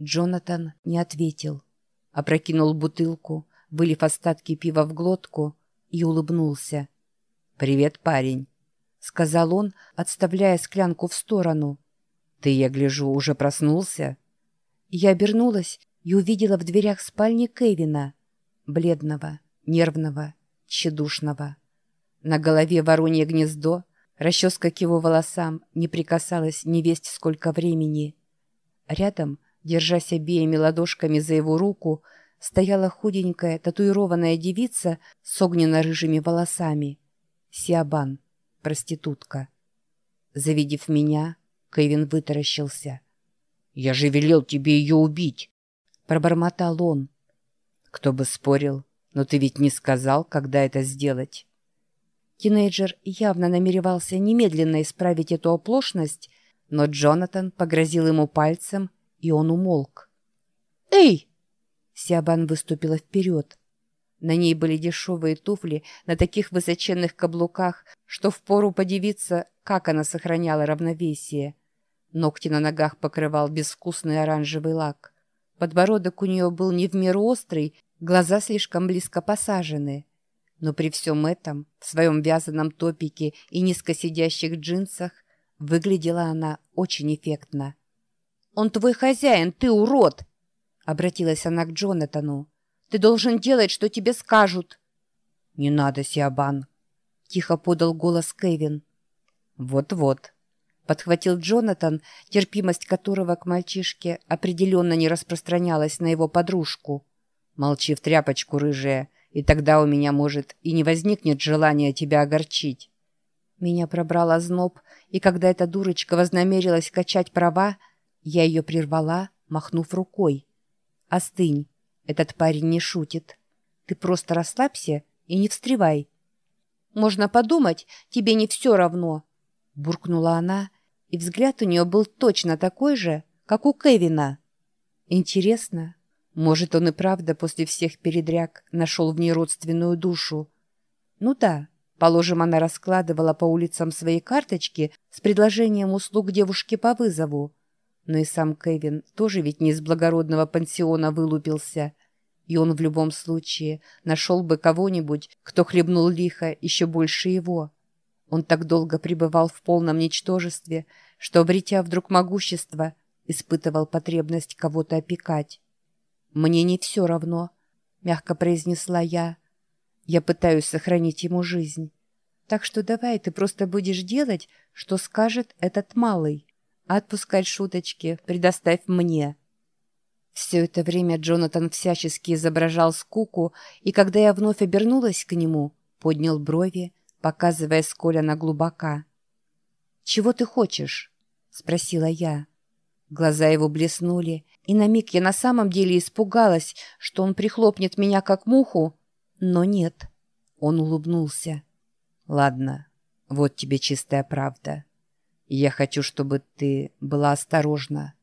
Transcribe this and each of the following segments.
Джонатан не ответил. Опрокинул бутылку, вылив остатки пива в глотку, и улыбнулся. «Привет, парень», — сказал он, отставляя склянку в сторону. «Ты, я гляжу, уже проснулся?» Я обернулась и увидела в дверях спальни Кевина, бледного, нервного, тщедушного. На голове воронье гнездо, расческа к его волосам не прикасалась невесть сколько времени. Рядом, держась обеими ладошками за его руку, стояла худенькая татуированная девица с огненно-рыжими волосами. Сиабан, проститутка. Завидев меня, Кевин вытаращился. «Я же велел тебе ее убить!» Пробормотал он. «Кто бы спорил, но ты ведь не сказал, когда это сделать». Тинейджер явно намеревался немедленно исправить эту оплошность, но Джонатан погрозил ему пальцем, и он умолк. «Эй!» Сиабан выступила вперед. На ней были дешевые туфли на таких высоченных каблуках, что впору подивиться, как она сохраняла равновесие. Ногти на ногах покрывал безвкусный оранжевый лак. Подбородок у нее был не в меру острый, глаза слишком близко посажены. Но при всем этом, в своем вязаном топике и низко сидящих джинсах, выглядела она очень эффектно. «Он твой хозяин, ты урод!» Обратилась она к Джонатану. «Ты должен делать, что тебе скажут!» «Не надо, Сиабан!» Тихо подал голос Кевин. «Вот-вот!» Подхватил Джонатан, терпимость которого к мальчишке определенно не распространялась на его подружку. «Молчи в тряпочку, рыжая!» и тогда у меня, может, и не возникнет желания тебя огорчить. Меня пробрал озноб, и когда эта дурочка вознамерилась качать права, я ее прервала, махнув рукой. «Остынь, этот парень не шутит. Ты просто расслабься и не встревай». «Можно подумать, тебе не все равно», — буркнула она, и взгляд у нее был точно такой же, как у Кевина. «Интересно, может, он и правда после всех передряг нашел в ней родственную душу. Ну да, положим, она раскладывала по улицам свои карточки с предложением услуг девушки по вызову. Но и сам Кевин тоже ведь не из благородного пансиона вылупился. И он в любом случае нашел бы кого-нибудь, кто хлебнул лихо еще больше его. Он так долго пребывал в полном ничтожестве, что, обретя вдруг могущество, испытывал потребность кого-то опекать. «Мне не все равно», — мягко произнесла я. «Я пытаюсь сохранить ему жизнь. Так что давай ты просто будешь делать, что скажет этот малый. Отпускать шуточки предоставь мне». Все это время Джонатан всячески изображал скуку, и когда я вновь обернулась к нему, поднял брови, показывая, сколь она глубока. «Чего ты хочешь?» — спросила я. Глаза его блеснули, и на миг я на самом деле испугалась, что он прихлопнет меня как муху, но нет. Он улыбнулся. «Ладно, вот тебе чистая правда. Я хочу, чтобы ты была осторожна.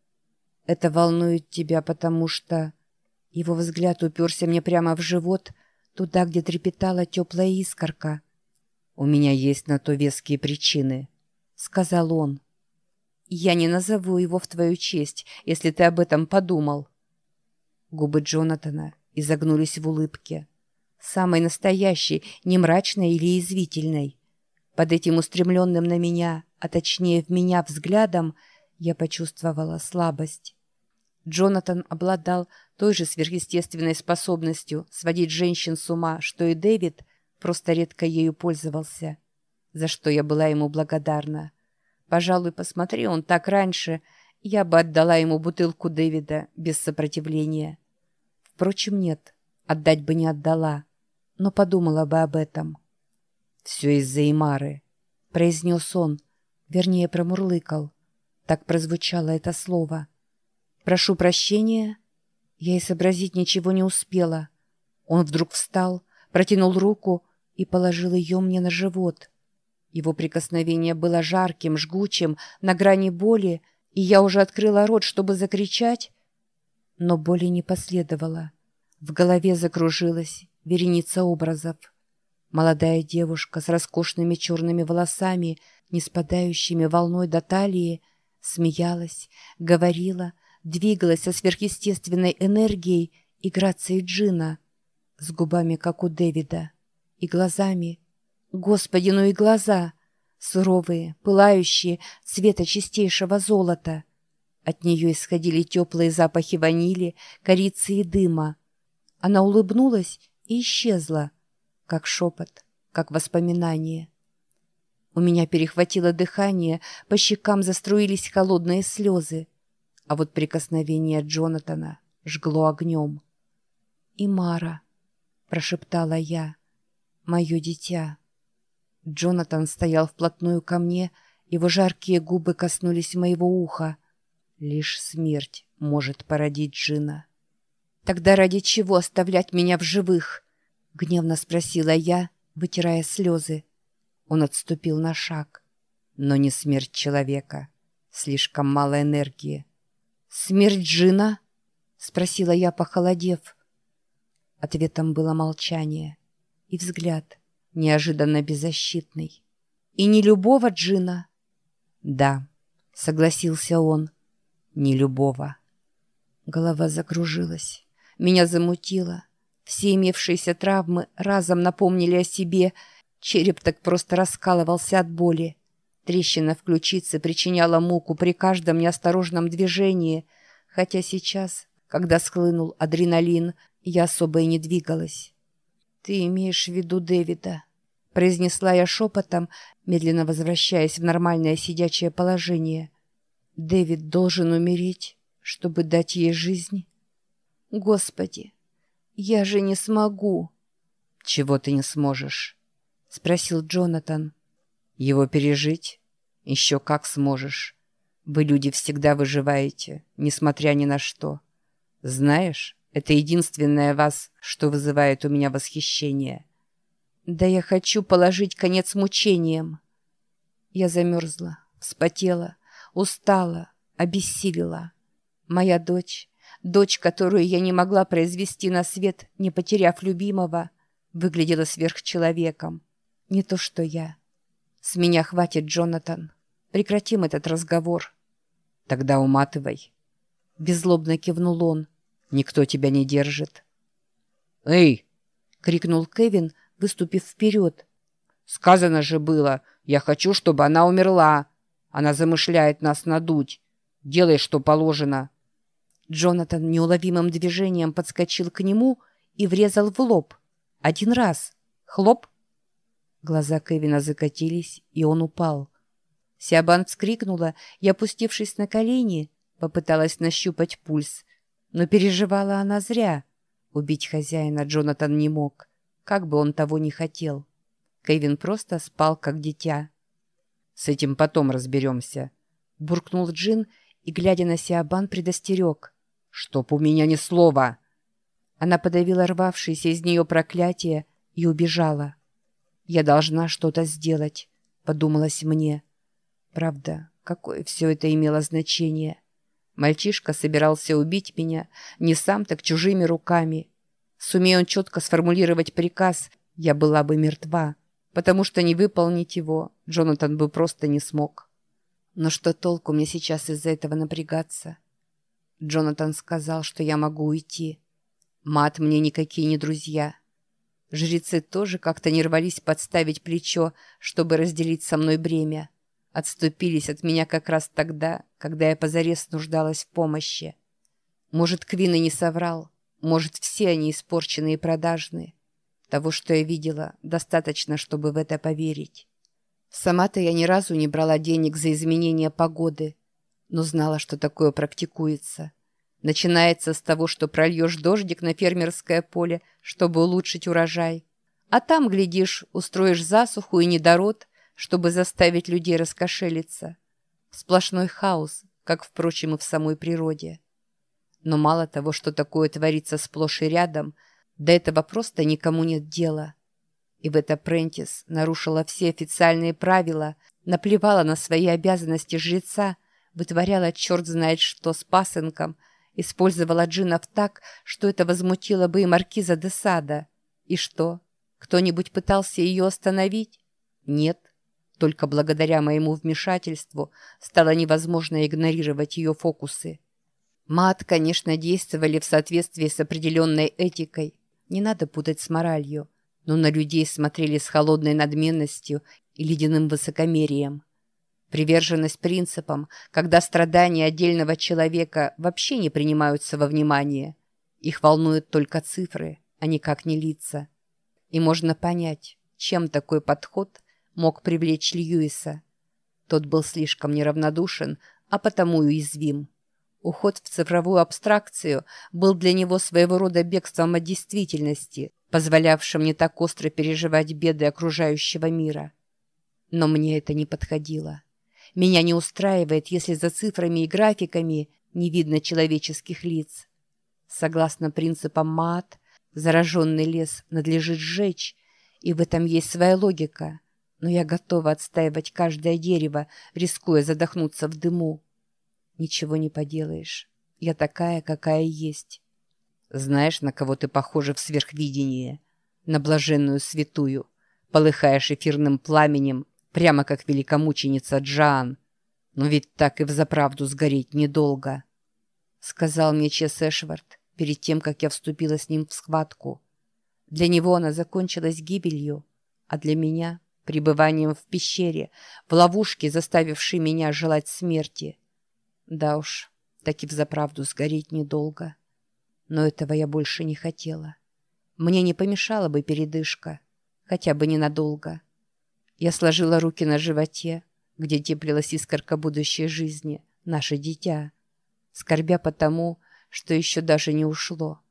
Это волнует тебя, потому что...» Его взгляд уперся мне прямо в живот, туда, где трепетала теплая искорка. «У меня есть на то веские причины», — сказал он. «Я не назову его в твою честь, если ты об этом подумал». Губы Джонатана изогнулись в улыбке. Самой настоящей, не мрачной или извительной. Под этим устремленным на меня, а точнее в меня взглядом, я почувствовала слабость. Джонатан обладал той же сверхъестественной способностью сводить женщин с ума, что и Дэвид, просто редко ею пользовался, за что я была ему благодарна. Пожалуй, посмотри он так раньше, я бы отдала ему бутылку Дэвида без сопротивления. Впрочем, нет, отдать бы не отдала, но подумала бы об этом. «Все из-за Имары», — произнес он, вернее, промурлыкал. Так прозвучало это слово. «Прошу прощения». Я и сообразить ничего не успела. Он вдруг встал, протянул руку и положил ее мне на живот — его прикосновение было жарким, жгучим, на грани боли, и я уже открыла рот, чтобы закричать, но боли не последовало. В голове закружилась вереница образов. Молодая девушка с роскошными черными волосами, не спадающими волной до талии, смеялась, говорила, двигалась со сверхъестественной энергией и грацией Джина, с губами, как у Дэвида, и глазами. Господи, ну и глаза! Суровые, пылающие, цвета чистейшего золота. От нее исходили теплые запахи ванили, корицы и дыма. Она улыбнулась и исчезла, как шепот, как воспоминание. У меня перехватило дыхание, по щекам заструились холодные слезы. А вот прикосновение Джонатана жгло огнем. «И Мара», — прошептала я, — «мое дитя». Джонатан стоял вплотную ко мне, его жаркие губы коснулись моего уха. Лишь смерть может породить Джина. «Тогда ради чего оставлять меня в живых?» — гневно спросила я, вытирая слезы. Он отступил на шаг. Но не смерть человека. Слишком мало энергии. «Смерть Джина?» — спросила я, похолодев. Ответом было молчание и взгляд, неожиданно беззащитный. «И не любого Джина?» «Да», — согласился он, — «не любого». Голова закружилась, меня замутило. Все имевшиеся травмы разом напомнили о себе — Череп так просто раскалывался от боли. Трещина в ключице причиняла муку при каждом неосторожном движении, хотя сейчас, когда схлынул адреналин, я особо и не двигалась. «Ты имеешь в виду Дэвида?» произнесла я шепотом, медленно возвращаясь в нормальное сидячее положение. «Дэвид должен умереть, чтобы дать ей жизнь?» «Господи, я же не смогу!» «Чего ты не сможешь?» — спросил Джонатан. «Его пережить? Еще как сможешь. Вы, люди, всегда выживаете, несмотря ни на что. Знаешь, это единственное вас, что вызывает у меня восхищение». «Да я хочу положить конец мучениям». Я замерзла, вспотела, устала, обессилила. Моя дочь, дочь, которую я не могла произвести на свет, не потеряв любимого, выглядела сверхчеловеком. Не то что я. С меня хватит, Джонатан. Прекратим этот разговор. Тогда уматывай. Беззлобно кивнул он. Никто тебя не держит. «Эй!» — крикнул Кевин, выступив вперед. «Сказано же было, я хочу, чтобы она умерла. Она замышляет нас надуть. Делай, что положено». Джонатан неуловимым движением подскочил к нему и врезал в лоб. Один раз. Хлоп. Глаза Кевина закатились, и он упал. Сиабан вскрикнула и, опустившись на колени, попыталась нащупать пульс. Но переживала она зря. Убить хозяина Джонатан не мог, как бы он того не хотел. Кевин просто спал, как дитя. «С этим потом разберемся», — буркнул Джин и, глядя на Сиабан, предостерег. «Чтоб у меня ни слова!» Она подавила рвавшееся из нее проклятие и убежала. «Я должна что-то сделать», — подумалось мне. Правда, какое все это имело значение? Мальчишка собирался убить меня не сам, так чужими руками. Сумея он четко сформулировать приказ, я была бы мертва, потому что не выполнить его Джонатан бы просто не смог. Но что толку мне сейчас из-за этого напрягаться? Джонатан сказал, что я могу уйти. Мат мне никакие не друзья. Жрецы тоже как-то не рвались подставить плечо, чтобы разделить со мной бремя. Отступились от меня как раз тогда, когда я позарез нуждалась в помощи. Может, Квин и не соврал, может, все они испорченные и продажные. Того, что я видела, достаточно, чтобы в это поверить. Сама-то я ни разу не брала денег за изменение погоды, но знала, что такое практикуется. Начинается с того, что прольешь дождик на фермерское поле, чтобы улучшить урожай. А там, глядишь, устроишь засуху и недород, чтобы заставить людей раскошелиться. Сплошной хаос, как, впрочем, и в самой природе. Но мало того, что такое творится сплошь и рядом, до этого просто никому нет дела. И в это Прентис нарушила все официальные правила, наплевала на свои обязанности жреца, вытворяла черт знает что с пасынком – Использовала джинов так, что это возмутило бы и маркиза де Сада. И что? Кто-нибудь пытался ее остановить? Нет. Только благодаря моему вмешательству стало невозможно игнорировать ее фокусы. Мат, конечно, действовали в соответствии с определенной этикой, не надо путать с моралью, но на людей смотрели с холодной надменностью и ледяным высокомерием. Приверженность принципам, когда страдания отдельного человека вообще не принимаются во внимание. Их волнуют только цифры, а никак не лица. И можно понять, чем такой подход мог привлечь Льюиса. Тот был слишком неравнодушен, а потому уязвим. Уход в цифровую абстракцию был для него своего рода бегством от действительности, позволявшим не так остро переживать беды окружающего мира. Но мне это не подходило. Меня не устраивает, если за цифрами и графиками не видно человеческих лиц. Согласно принципам МААТ, зараженный лес надлежит сжечь, и в этом есть своя логика. Но я готова отстаивать каждое дерево, рискуя задохнуться в дыму. Ничего не поделаешь. Я такая, какая есть. Знаешь, на кого ты похожа в сверхвидении? На блаженную святую. Полыхаешь эфирным пламенем, прямо как великомученица Джан. Но ведь так и взаправду сгореть недолго. Сказал мне Чес перед тем, как я вступила с ним в схватку. Для него она закончилась гибелью, а для меня — пребыванием в пещере, в ловушке, заставившей меня желать смерти — да уж, так и взаправду сгореть недолго. Но этого я больше не хотела. Мне не помешала бы передышка, хотя бы ненадолго. Я сложила руки на животе, где теплилась искорка будущей жизни, наше дитя, скорбя потому, что еще даже не ушло.